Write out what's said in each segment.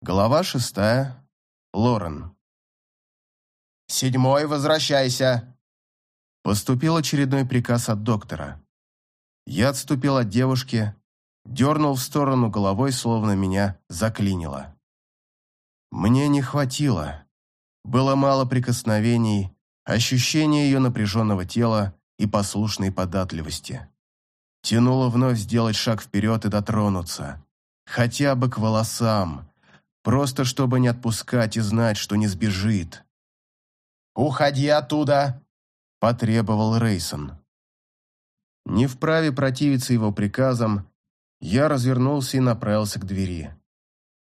Глава шестая. Лорен. «Седьмой, возвращайся!» Поступил очередной приказ от доктора. Я отступил от девушки, дернул в сторону головой, словно меня заклинило. Мне не хватило. Было мало прикосновений, ощущения ее напряженного тела и послушной податливости. Тянуло вновь сделать шаг вперед и дотронуться. Хотя бы к волосам, просто чтобы не отпускать и знать, что не сбежит. «Уходи оттуда!» – потребовал Рейсон. Не вправе противиться его приказам, я развернулся и направился к двери.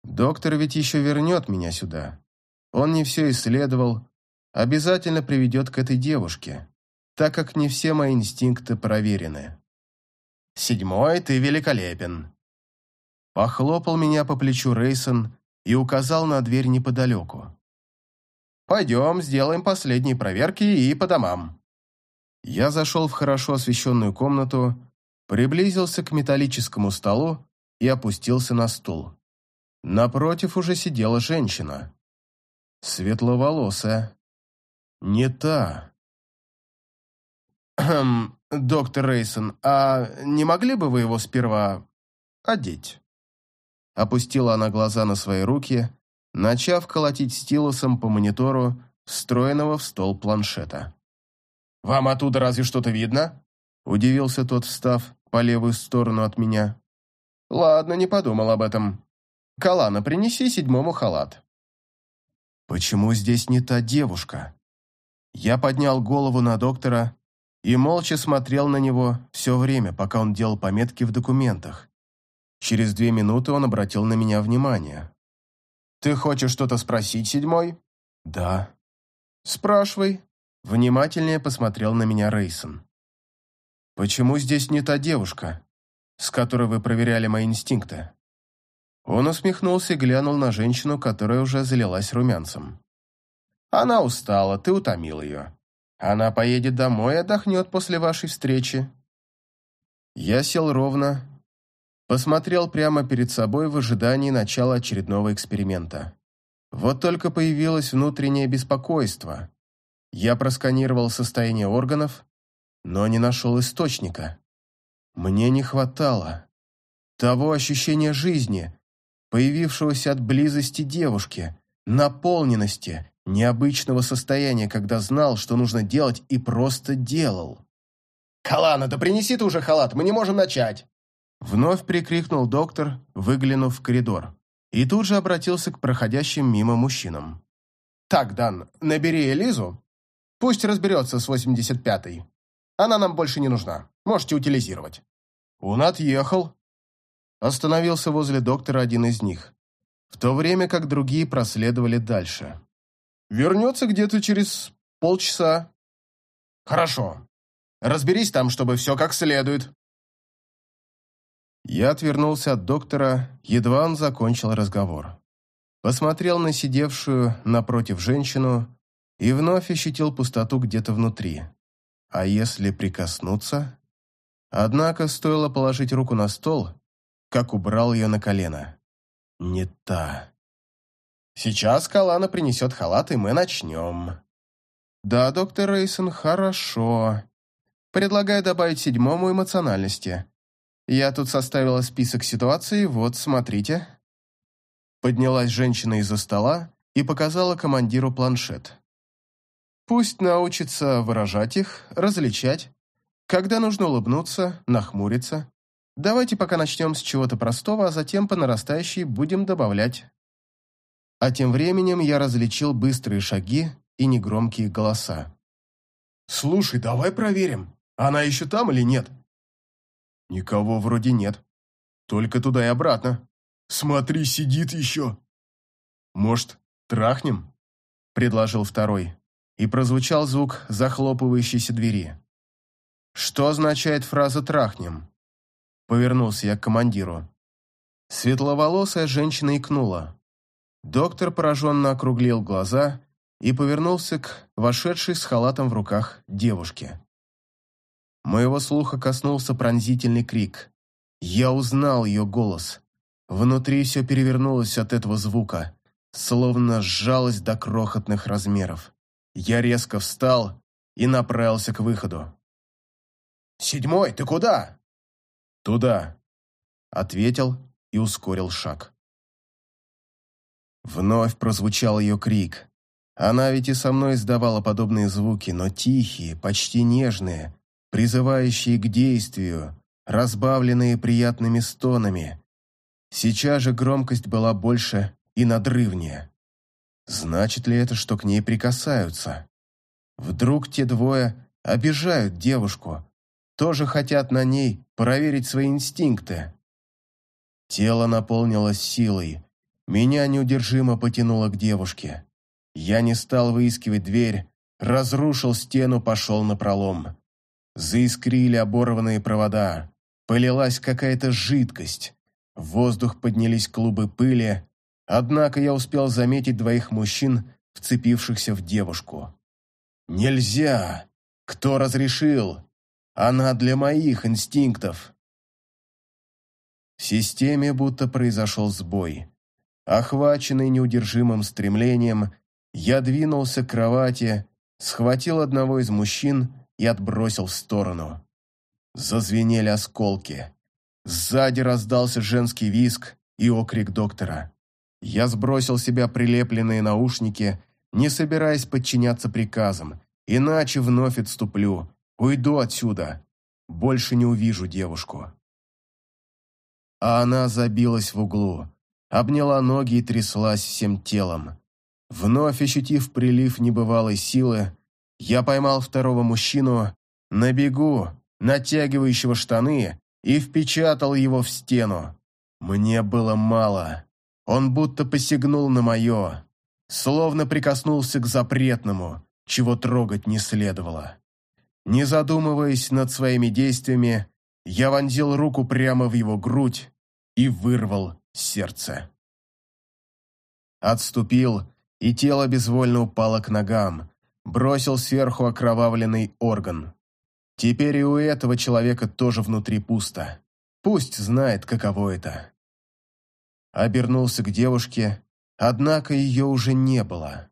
Доктор ведь еще вернет меня сюда. Он не все исследовал, обязательно приведет к этой девушке, так как не все мои инстинкты проверены. «Седьмой, ты великолепен!» Похлопал меня по плечу Рейсон и указал на дверь неподалеку. «Пойдем, сделаем последние проверки и по домам». Я зашел в хорошо освещенную комнату, приблизился к металлическому столу и опустился на стул. Напротив уже сидела женщина. Светловолосая. Не та. «Хм, доктор Рейсон, а не могли бы вы его сперва одеть?» Опустила она глаза на свои руки, начав колотить стилусом по монитору, встроенного в стол планшета. «Вам оттуда разве что-то видно?» Удивился тот, встав по левую сторону от меня. «Ладно, не подумал об этом. Калана, принеси седьмому халат». «Почему здесь не та девушка?» Я поднял голову на доктора и молча смотрел на него все время, пока он делал пометки в документах. Через две минуты он обратил на меня внимание. «Ты хочешь что-то спросить, седьмой?» «Да». «Спрашивай». Внимательнее посмотрел на меня Рейсон. «Почему здесь не та девушка, с которой вы проверяли мои инстинкты?» Он усмехнулся и глянул на женщину, которая уже залилась румянцем. «Она устала, ты утомил ее. Она поедет домой и отдохнет после вашей встречи». Я сел ровно, посмотрел прямо перед собой в ожидании начала очередного эксперимента. Вот только появилось внутреннее беспокойство. Я просканировал состояние органов, но не нашел источника. Мне не хватало того ощущения жизни, появившегося от близости девушки, наполненности, необычного состояния, когда знал, что нужно делать, и просто делал. «Калана, да принеси ты уже халат, мы не можем начать!» Вновь прикрикнул доктор, выглянув в коридор, и тут же обратился к проходящим мимо мужчинам. «Так, Дан, набери Элизу, пусть разберется с 85-й. Она нам больше не нужна, можете утилизировать». «Он отъехал», Остановился возле доктора один из них, в то время как другие проследовали дальше. «Вернется где-то через полчаса». «Хорошо. Разберись там, чтобы все как следует». Я отвернулся от доктора, едва он закончил разговор. Посмотрел на сидевшую напротив женщину и вновь ощутил пустоту где-то внутри. А если прикоснуться? Однако стоило положить руку на стол, как убрал ее на колено. Не та. Сейчас Калана принесет халат, и мы начнем. Да, доктор Рейсон, хорошо. Предлагаю добавить седьмому эмоциональности. Я тут составила список ситуаций, вот, смотрите. Поднялась женщина из-за стола и показала командиру планшет. Пусть научится выражать их, различать, когда нужно улыбнуться, нахмуриться, Давайте пока начнем с чего-то простого, а затем по нарастающей будем добавлять. А тем временем я различил быстрые шаги и негромкие голоса. «Слушай, давай проверим, она еще там или нет?» «Никого вроде нет. Только туда и обратно. Смотри, сидит еще». «Может, трахнем?» – предложил второй. И прозвучал звук захлопывающейся двери. Что означает фраза «трахнем»? Повернулся я к командиру. Светловолосая женщина икнула. Доктор пораженно округлил глаза и повернулся к вошедшей с халатом в руках девушке. Моего слуха коснулся пронзительный крик. Я узнал ее голос. Внутри все перевернулось от этого звука, словно сжалось до крохотных размеров. Я резко встал и направился к выходу. «Седьмой, ты куда?» «Туда», — ответил и ускорил шаг. Вновь прозвучал ее крик. Она ведь и со мной издавала подобные звуки, но тихие, почти нежные, призывающие к действию, разбавленные приятными стонами. Сейчас же громкость была больше и надрывнее. Значит ли это, что к ней прикасаются? Вдруг те двое обижают девушку, тоже хотят на ней проверить свои инстинкты? Тело наполнилось силой, меня неудержимо потянуло к девушке. Я не стал выискивать дверь, разрушил стену, пошел на пролом. Заискрили оборванные провода, полилась какая-то жидкость. В воздух поднялись клубы пыли, однако я успел заметить двоих мужчин, вцепившихся в девушку. «Нельзя! Кто разрешил? Она для моих инстинктов!» В системе будто произошел сбой. Охваченный неудержимым стремлением, я двинулся к кровати, схватил одного из мужчин и отбросил в сторону. Зазвенели осколки. Сзади раздался женский визг и окрик доктора. Я сбросил себя прилепленные наушники, не собираясь подчиняться приказам, иначе вновь отступлю, уйду отсюда. Больше не увижу девушку. А она забилась в углу, обняла ноги и тряслась всем телом. Вновь ощутив прилив небывалой силы, я поймал второго мужчину на бегу, натягивающего штаны, и впечатал его в стену. Мне было мало. Он будто посягнул на мое, словно прикоснулся к запретному, чего трогать не следовало. Не задумываясь над своими действиями, я вонзил руку прямо в его грудь и вырвал сердце. Отступил, и тело безвольно упало к ногам, бросил сверху окровавленный орган. Теперь и у этого человека тоже внутри пусто. Пусть знает, каково это. Обернулся к девушке, однако ее уже не было.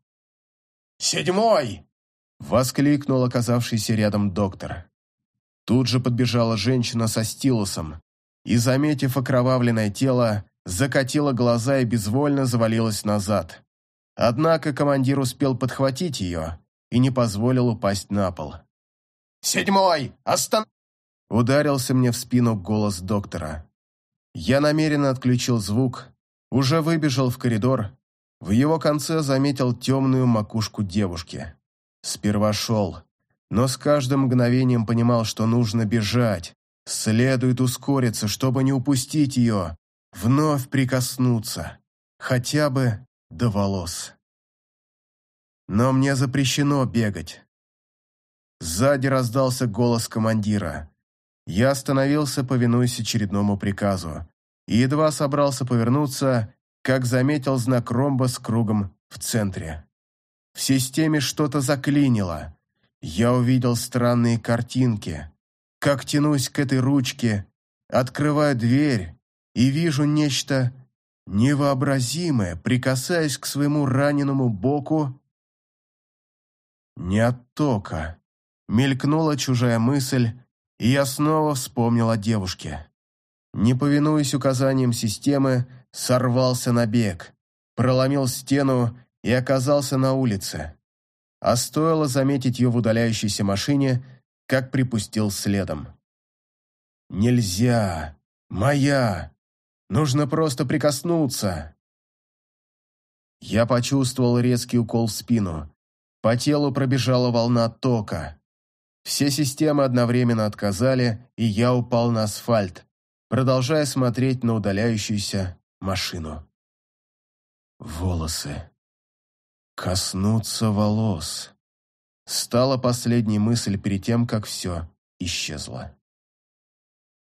«Седьмой!» — воскликнул оказавшийся рядом доктор. Тут же подбежала женщина со стилусом и, заметив окровавленное тело, закатила глаза и безвольно завалилась назад. Однако командир успел подхватить ее и не позволил упасть на пол. «Седьмой! Остан...» Ударился мне в спину голос доктора. Я намеренно отключил звук, уже выбежал в коридор, в его конце заметил темную макушку девушки. Сперва шел, но с каждым мгновением понимал, что нужно бежать, следует ускориться, чтобы не упустить ее, вновь прикоснуться, хотя бы до волос. Но мне запрещено бегать. Сзади раздался голос командира. Я остановился, повинуясь очередному приказу, и едва собрался повернуться, как заметил знак ромба с кругом в центре. В системе что-то заклинило. Я увидел странные картинки. Как тянусь к этой ручке, открываю дверь и вижу нечто невообразимое, прикасаясь к своему раненому боку. Не оттока. Мелькнула чужая мысль, и я снова вспомнил о девушке. Не повинуясь указаниям системы, сорвался на бег, проломил стену и оказался на улице. А стоило заметить ее в удаляющейся машине, как припустил следом. «Нельзя! Моя! Нужно просто прикоснуться!» Я почувствовал резкий укол в спину. По телу пробежала волна тока. Все системы одновременно отказали, и я упал на асфальт, продолжая смотреть на удаляющуюся машину. Волосы. Коснуться волос. Стала последней мысль перед тем, как все исчезло.